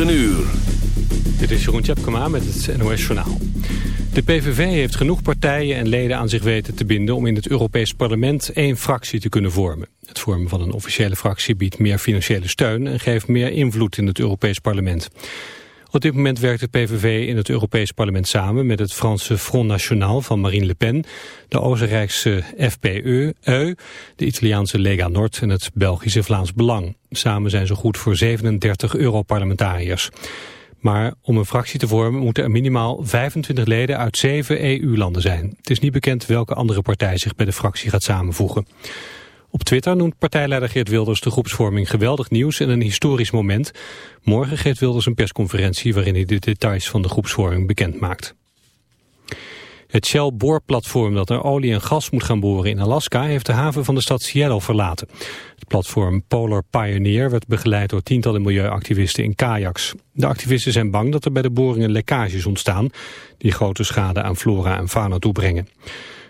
Een uur. Dit is Jeroen Tjepkema met het NOS Journaal. De PVV heeft genoeg partijen en leden aan zich weten te binden... om in het Europees Parlement één fractie te kunnen vormen. Het vormen van een officiële fractie biedt meer financiële steun... en geeft meer invloed in het Europees Parlement. Op dit moment werkt de PVV in het Europees Parlement samen met het Franse Front National van Marine Le Pen, de Oostenrijkse FPE, de Italiaanse Lega Nord en het Belgische Vlaams Belang. Samen zijn ze goed voor 37 Europarlementariërs. Maar om een fractie te vormen moeten er minimaal 25 leden uit zeven EU-landen zijn. Het is niet bekend welke andere partij zich bij de fractie gaat samenvoegen. Op Twitter noemt partijleider Geert Wilders de groepsvorming geweldig nieuws en een historisch moment. Morgen geeft Wilders een persconferentie waarin hij de details van de groepsvorming bekend maakt. Het Shell-boorplatform dat naar olie en gas moet gaan boren in Alaska heeft de haven van de stad Seattle verlaten. Het platform Polar Pioneer werd begeleid door tientallen milieuactivisten in kajaks. De activisten zijn bang dat er bij de boringen lekkages ontstaan die grote schade aan flora en fauna toebrengen.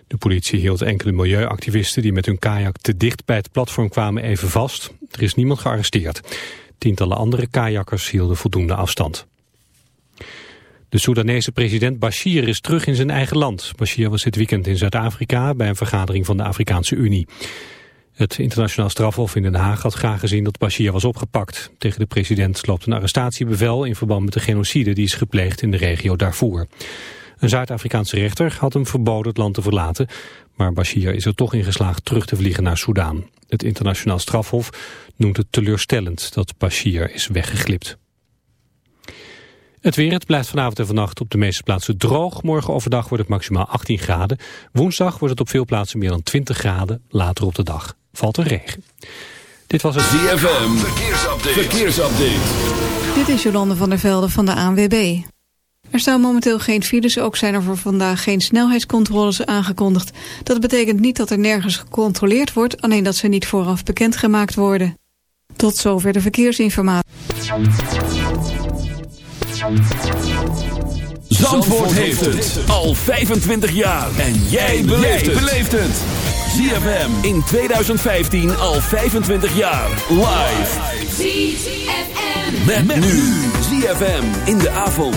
De politie hield enkele milieuactivisten die met hun kajak te dicht bij het platform kwamen even vast. Er is niemand gearresteerd. Tientallen andere kajakkers hielden voldoende afstand. De Soedanese president Bashir is terug in zijn eigen land. Bashir was dit weekend in Zuid-Afrika bij een vergadering van de Afrikaanse Unie. Het internationaal strafhof in Den Haag had graag gezien dat Bashir was opgepakt. Tegen de president loopt een arrestatiebevel in verband met de genocide die is gepleegd in de regio Darfur. Een Zuid-Afrikaanse rechter had hem verboden het land te verlaten, maar Bashir is er toch in geslaagd terug te vliegen naar Soudaan. Het internationaal strafhof noemt het teleurstellend dat Bashir is weggeglipt. Het weer, het blijft vanavond en vannacht op de meeste plaatsen droog. Morgen overdag wordt het maximaal 18 graden. Woensdag wordt het op veel plaatsen meer dan 20 graden. Later op de dag valt er regen. Dit was het ZFM, verkeersupdate. verkeersupdate. Dit is Jolande van der Velde van de ANWB. Er staan momenteel geen files, ook zijn er voor vandaag geen snelheidscontroles aangekondigd. Dat betekent niet dat er nergens gecontroleerd wordt, alleen dat ze niet vooraf bekendgemaakt worden. Tot zover de verkeersinformatie. Zandvoort heeft het al 25 jaar en jij beleeft het. ZFM in 2015 al 25 jaar live. ZFM met nu ZFM in de avond.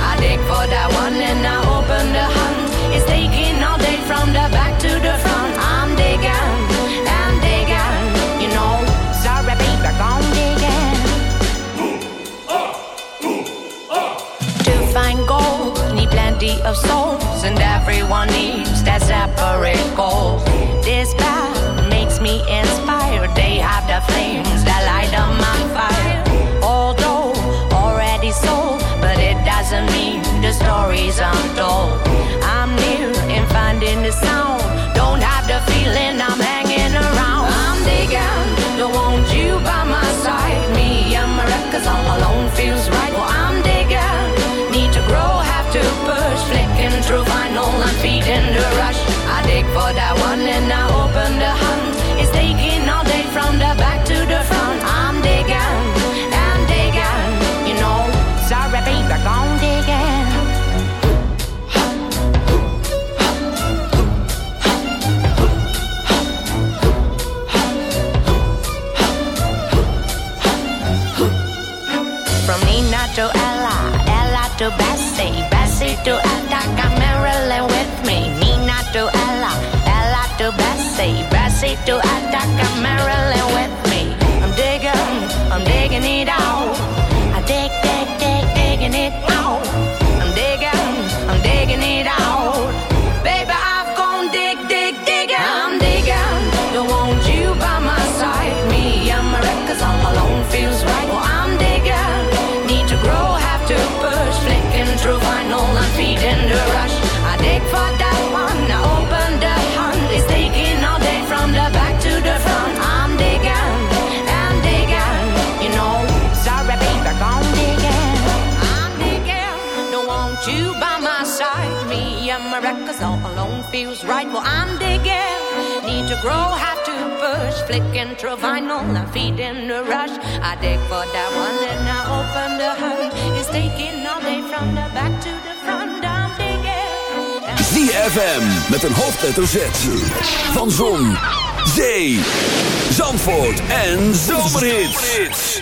Dig for that one and I open the hunt. It's taking all day from the back to the front. I'm digging and digging, you know. Sorry, baby, I'm digging. To find gold, need plenty of souls, and everyone needs that separate goal. This path makes me inspired. They have the flames that light up my to Attica, Marilyn with me. Nina to Ella, Ella to Bessie, Bessie to Attica, Marilyn right. Well, I'm digging, need to grow, have to push. Vinyl and feeding the rush. I dig for that one and I open the hunt. It's taking all from the back to the front. I'm digging. ZFM met een hoofdletter Z. Van Zon, Zee, Zandvoort en Zomerhits.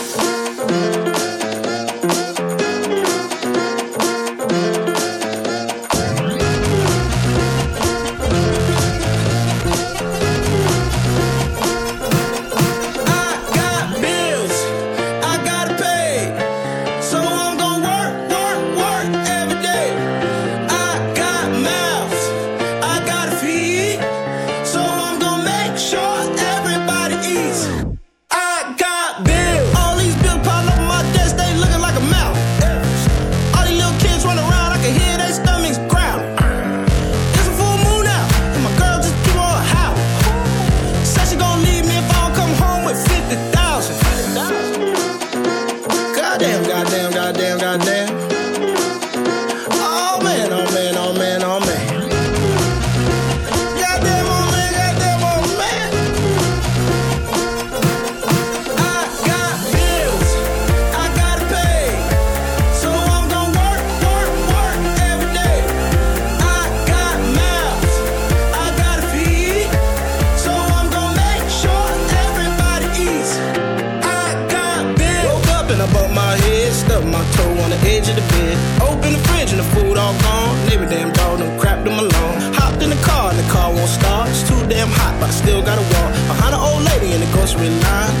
We're not.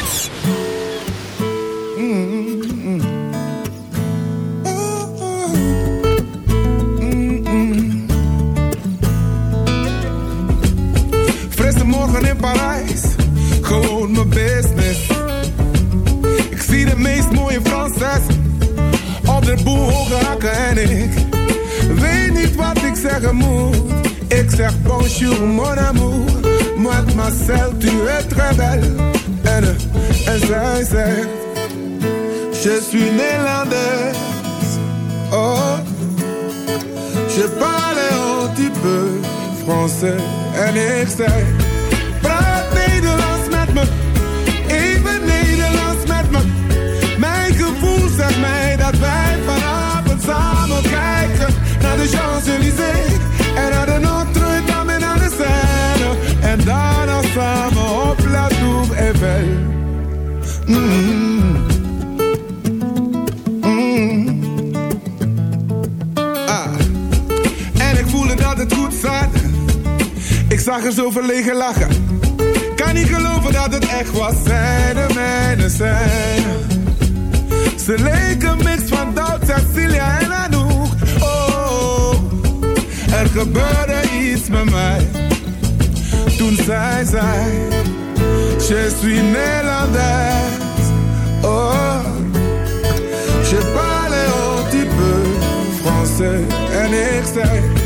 Bonjour mon amour, mademoiselle tu es très belle. En, en zij zegt, je suis néerlandaise. Oh, je parle un petit peu français. En ik zei, praat Nederlands met me, even Nederlands met me. Mijn gevoel zegt mij dat wij vanavond samen kijken naar de Champs-Élysées en naar de en daarna samen op La Tour Eiffel. Mm. Mm. Ah. En ik voelde dat het goed zat. Ik zag er zo verlegen lachen. Kan niet geloven dat het echt was. Zij de mijne zijn. Ze leken mix van Doubt, Cecilia en Anouk. Oh, oh, oh, er gebeurde iets met mij toen zij zei, je suis Nederlands. Oh, je parle un petit peu français. En ik.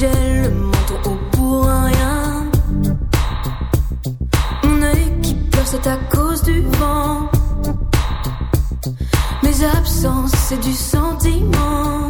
gèle le menton au pour un rien. Mon œil qui pleure, c'est à cause du vent. Mes absences, c'est du sentiment.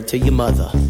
To your mother.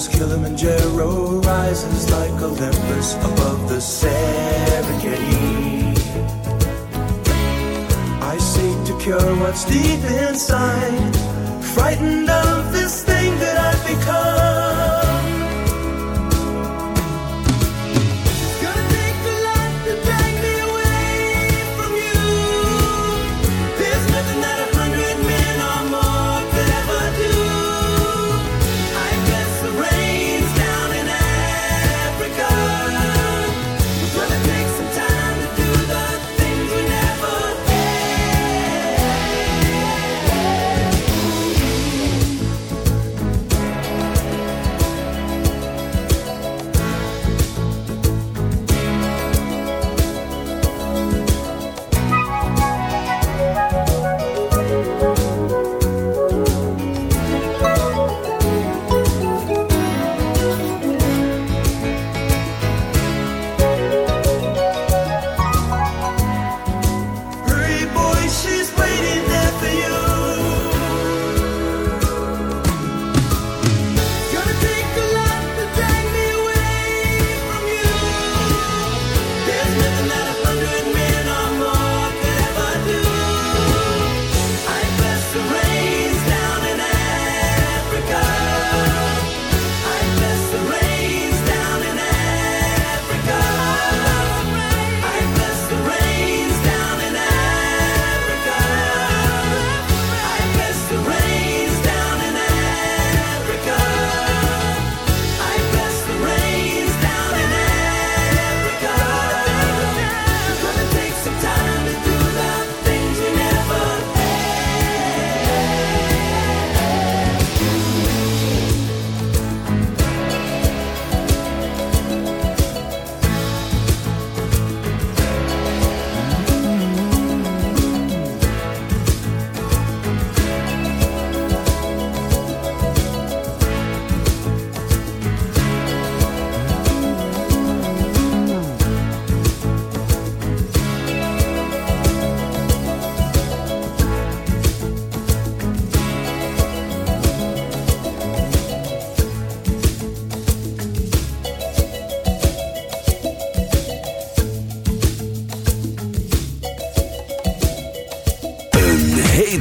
as Kilimanjaro rises like Olympus above the Serengeti. I seek to cure what's deep inside, frightened of